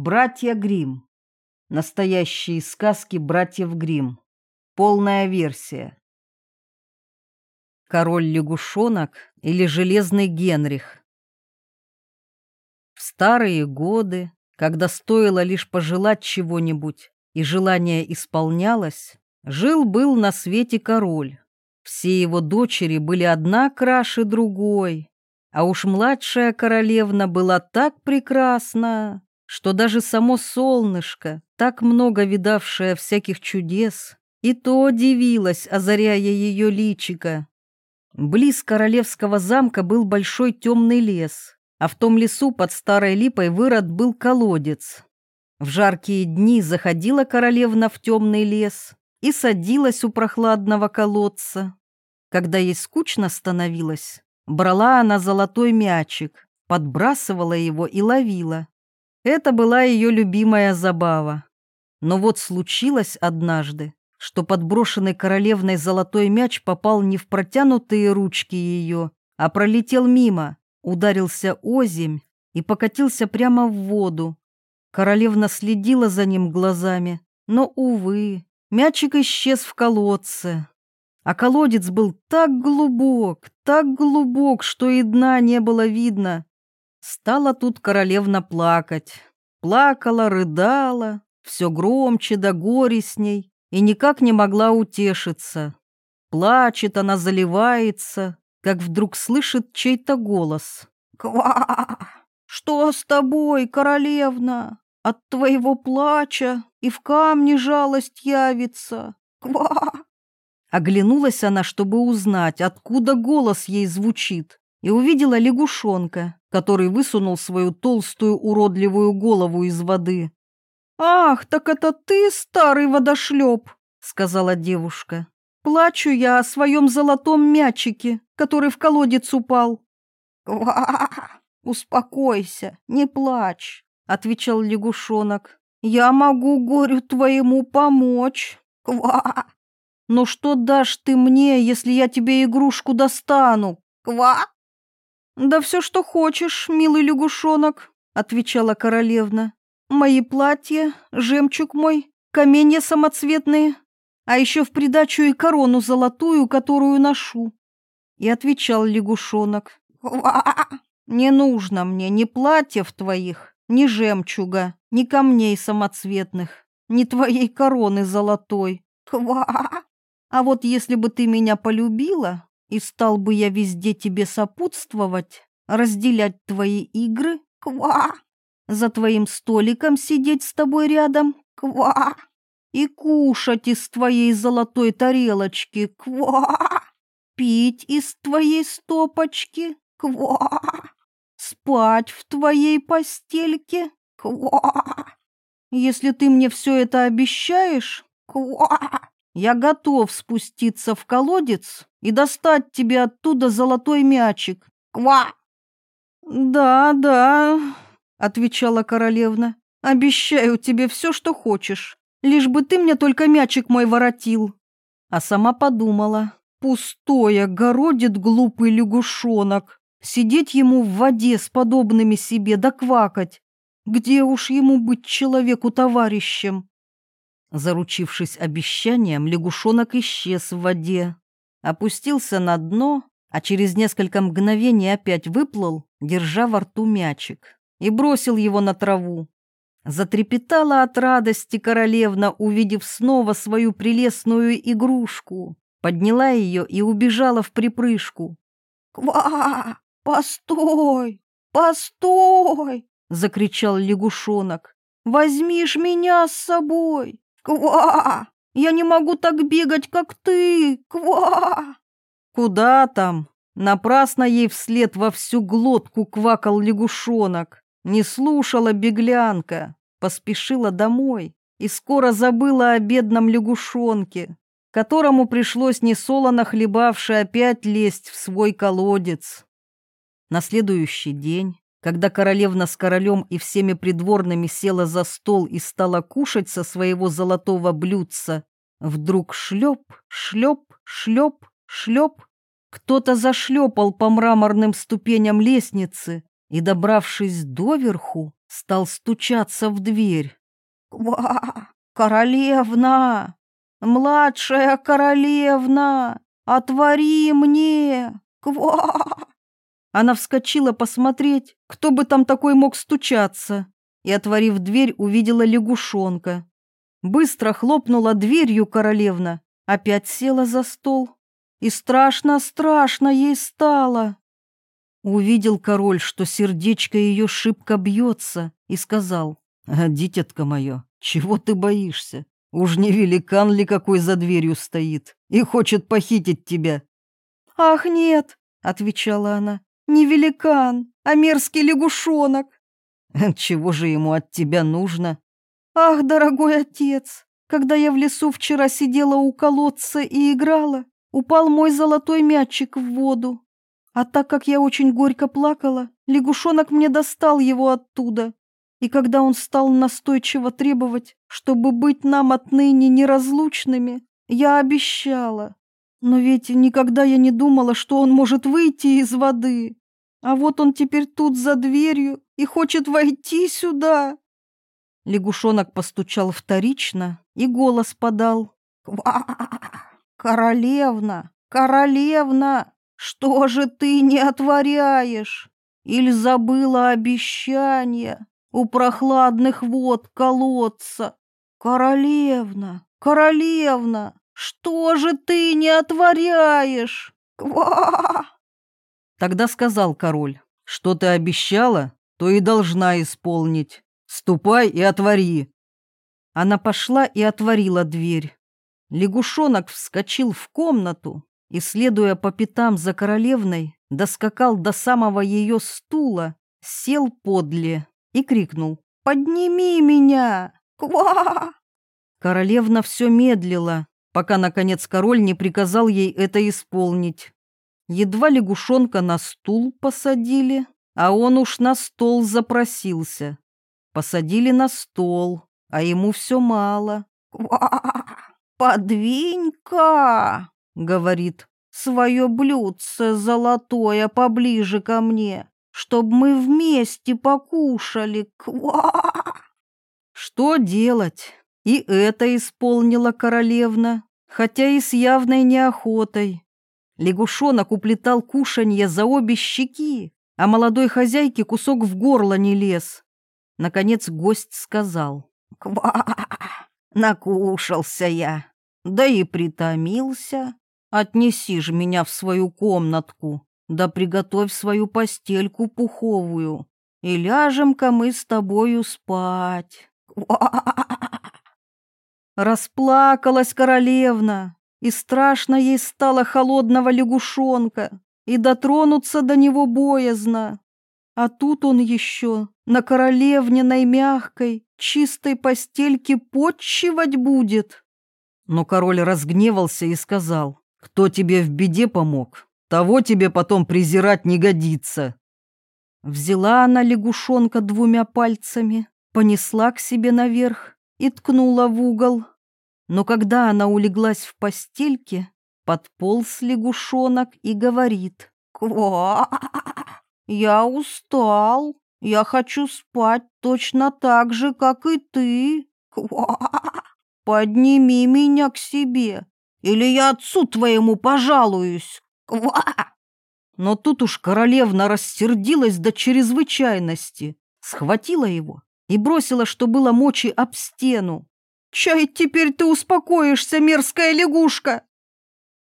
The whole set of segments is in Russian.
Братья Грим. Настоящие сказки братьев Грим. Полная версия. Король-лягушонок или Железный Генрих. В старые годы, когда стоило лишь пожелать чего-нибудь, и желание исполнялось, жил-был на свете король. Все его дочери были одна краше другой, а уж младшая королевна была так прекрасна, что даже само солнышко, так много видавшее всяких чудес, и то дивилось, озаряя ее личико. Близ королевского замка был большой темный лес, а в том лесу под старой липой вырод был колодец. В жаркие дни заходила королевна в темный лес и садилась у прохладного колодца. Когда ей скучно становилось, брала она золотой мячик, подбрасывала его и ловила. Это была ее любимая забава. Но вот случилось однажды, что подброшенный королевной золотой мяч попал не в протянутые ручки ее, а пролетел мимо, ударился озимь и покатился прямо в воду. Королевна следила за ним глазами, но, увы, мячик исчез в колодце. А колодец был так глубок, так глубок, что и дна не было видно. Стала тут королевна плакать. Плакала, рыдала, все громче да горестней, и никак не могла утешиться. Плачет она, заливается, как вдруг слышит чей-то голос. «Ква! Что с тобой, королевна? От твоего плача и в камне жалость явится. Ква!» Оглянулась она, чтобы узнать, откуда голос ей звучит, и увидела лягушонка, который высунул свою толстую уродливую голову из воды. «Ах, так это ты, старый водошлеп!» — сказала девушка. «Плачу я о своем золотом мячике, который в колодец упал». «Ква! Успокойся, не плачь», — отвечал лягушонок. «Я могу горю твоему помочь. Ква!» «Ну что дашь ты мне, если я тебе игрушку достану? Ква!» «Да все, что хочешь, милый лягушонок», — отвечала королевна. «Мои платья, жемчуг мой, каменья самоцветные, а еще в придачу и корону золотую, которую ношу». И отвечал лягушонок. «Не нужно мне ни платьев твоих, ни жемчуга, ни камней самоцветных, ни твоей короны золотой. А вот если бы ты меня полюбила, и стал бы я везде тебе сопутствовать, разделять твои игры, ква, за твоим столиком сидеть с тобой рядом, ква, и кушать из твоей золотой тарелочки, ква, пить из твоей стопочки, ква, спать в твоей постельке, ква. Если ты мне все это обещаешь, ква, я готов спуститься в колодец и достать тебе оттуда золотой мячик. Ква! Да, да, отвечала королевна. Обещаю тебе все, что хочешь, лишь бы ты мне только мячик мой воротил. А сама подумала, пустое городит глупый лягушонок, сидеть ему в воде с подобными себе да квакать. Где уж ему быть человеку-товарищем? Заручившись обещанием, лягушонок исчез в воде, опустился на дно, а через несколько мгновений опять выплыл, держа во рту мячик, и бросил его на траву. Затрепетала от радости королевна, увидев снова свою прелестную игрушку, подняла ее и убежала в припрыжку. «Ква! Постой! Постой!» — закричал лягушонок. «Возьмишь меня с собой! Ква! Я не могу так бегать, как ты! Ква!» «Куда там?» Напрасно ей вслед во всю глотку квакал лягушонок. Не слушала беглянка, поспешила домой и скоро забыла о бедном лягушонке, которому пришлось несолоно хлебавши опять лезть в свой колодец. На следующий день когда королевна с королем и всеми придворными села за стол и стала кушать со своего золотого блюдца, вдруг шлеп, шлеп, шлеп, шлеп. Кто-то зашлепал по мраморным ступеням лестницы и, добравшись доверху, стал стучаться в дверь. «Ква! Королевна! Младшая королевна! Отвори мне! Ква!» Она вскочила посмотреть, кто бы там такой мог стучаться, и, отворив дверь, увидела лягушонка. Быстро хлопнула дверью королевна, опять села за стол. И страшно-страшно ей стало. Увидел король, что сердечко ее шибко бьется, и сказал, «А, «Дитятка мое, чего ты боишься? Уж не великан ли какой за дверью стоит и хочет похитить тебя?» «Ах, нет!» — отвечала она, «не великан, а мерзкий лягушонок». «Чего же ему от тебя нужно?» «Ах, дорогой отец, когда я в лесу вчера сидела у колодца и играла, упал мой золотой мячик в воду. А так как я очень горько плакала, лягушонок мне достал его оттуда. И когда он стал настойчиво требовать, чтобы быть нам отныне неразлучными, я обещала. Но ведь никогда я не думала, что он может выйти из воды. А вот он теперь тут за дверью и хочет войти сюда. Лягушонок постучал вторично и голос подал. «Ква! Королевна! Королевна! Что же ты не отворяешь? Или забыла обещание у прохладных вод колодца? Королевна, королевна, что же ты не отворяешь? Ква! Тогда сказал король, что ты обещала, то и должна исполнить. Ступай и отвори. Она пошла и отворила дверь. Лягушонок вскочил в комнату и, следуя по пятам за королевной, доскакал до самого ее стула, сел подле и крикнул «Подними меня! Ква!» Королевна все медлила, пока, наконец, король не приказал ей это исполнить. Едва лягушонка на стул посадили, а он уж на стол запросился. Посадили на стол, а ему все мало. «Ква! Подвинь-ка!» говорит, свое блюдце золотое поближе ко мне, чтоб мы вместе покушали. Ква! Что делать? И это исполнила королевна, хотя и с явной неохотой. Лягушонок уплетал кушанье за обе щеки, а молодой хозяйке кусок в горло не лез. Наконец гость сказал. «Ква! Накушался я, да и притомился. Отнеси ж меня в свою комнатку, да приготовь свою постельку пуховую, и ляжем-ка мы с тобою спать. Расплакалась королевна, и страшно ей стало холодного лягушонка, и дотронуться до него боязно. А тут он еще на королевниной мягкой, чистой постельке подчивать будет. Но король разгневался и сказал, кто тебе в беде помог, того тебе потом презирать не годится. Взяла она лягушонка двумя пальцами, понесла к себе наверх и ткнула в угол. Но когда она улеглась в постельке, подполз лягушонок и говорит. «Ква! Я устал. Я хочу спать точно так же, как и ты. Ква! Подними меня к себе, или я отцу твоему пожалуюсь. Ква! Но тут уж королевна рассердилась до чрезвычайности, схватила его и бросила, что было мочи, об стену. «Чай, теперь ты успокоишься, мерзкая лягушка!»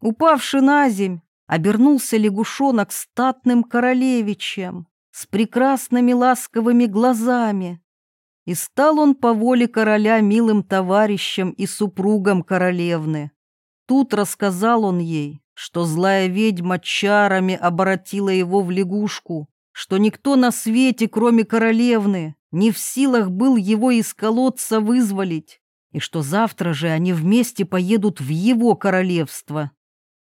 Упавший на земь, обернулся лягушонок статным королевичем с прекрасными ласковыми глазами. И стал он по воле короля милым товарищем и супругом королевны. Тут рассказал он ей, что злая ведьма чарами обратила его в лягушку, что никто на свете, кроме королевны, не в силах был его из колодца вызволить, и что завтра же они вместе поедут в его королевство.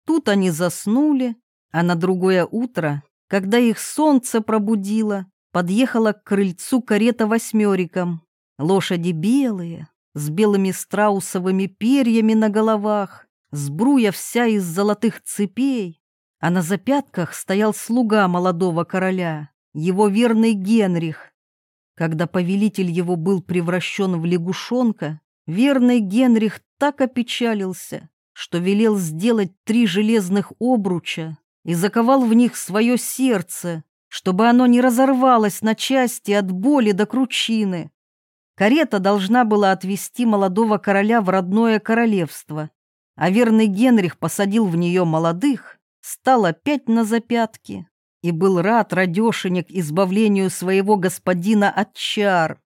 Тут они заснули, а на другое утро, когда их солнце пробудило, подъехала к крыльцу карета восьмериком. Лошади белые, с белыми страусовыми перьями на головах, сбруя вся из золотых цепей, а на запятках стоял слуга молодого короля, его верный Генрих. Когда повелитель его был превращен в лягушонка, верный Генрих так опечалился, что велел сделать три железных обруча и заковал в них свое сердце, чтобы оно не разорвалось на части от боли до кручины. Карета должна была отвезти молодого короля в родное королевство, а верный Генрих посадил в нее молодых, стал опять на запятки и был рад радешенек избавлению своего господина от чар.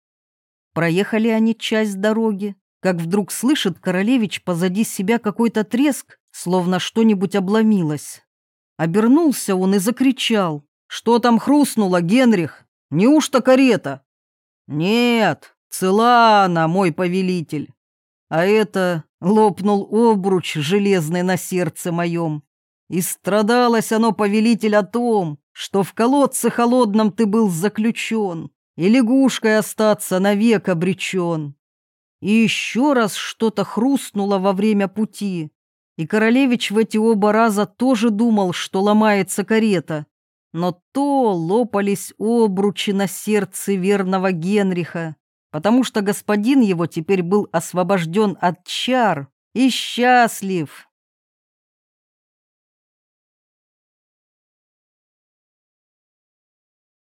Проехали они часть дороги, как вдруг слышит королевич позади себя какой-то треск, словно что-нибудь обломилось. Обернулся он и закричал. «Что там хрустнуло, Генрих? Неужто карета?» «Нет, цела она, мой повелитель. А это лопнул обруч железный на сердце моем. И страдалось оно, повелитель, о том, что в колодце холодном ты был заключен, и лягушкой остаться навек обречен. И еще раз что-то хрустнуло во время пути, и королевич в эти оба раза тоже думал, что ломается карета. Но то лопались обручи на сердце верного Генриха, потому что господин его теперь был освобожден от чар и счастлив.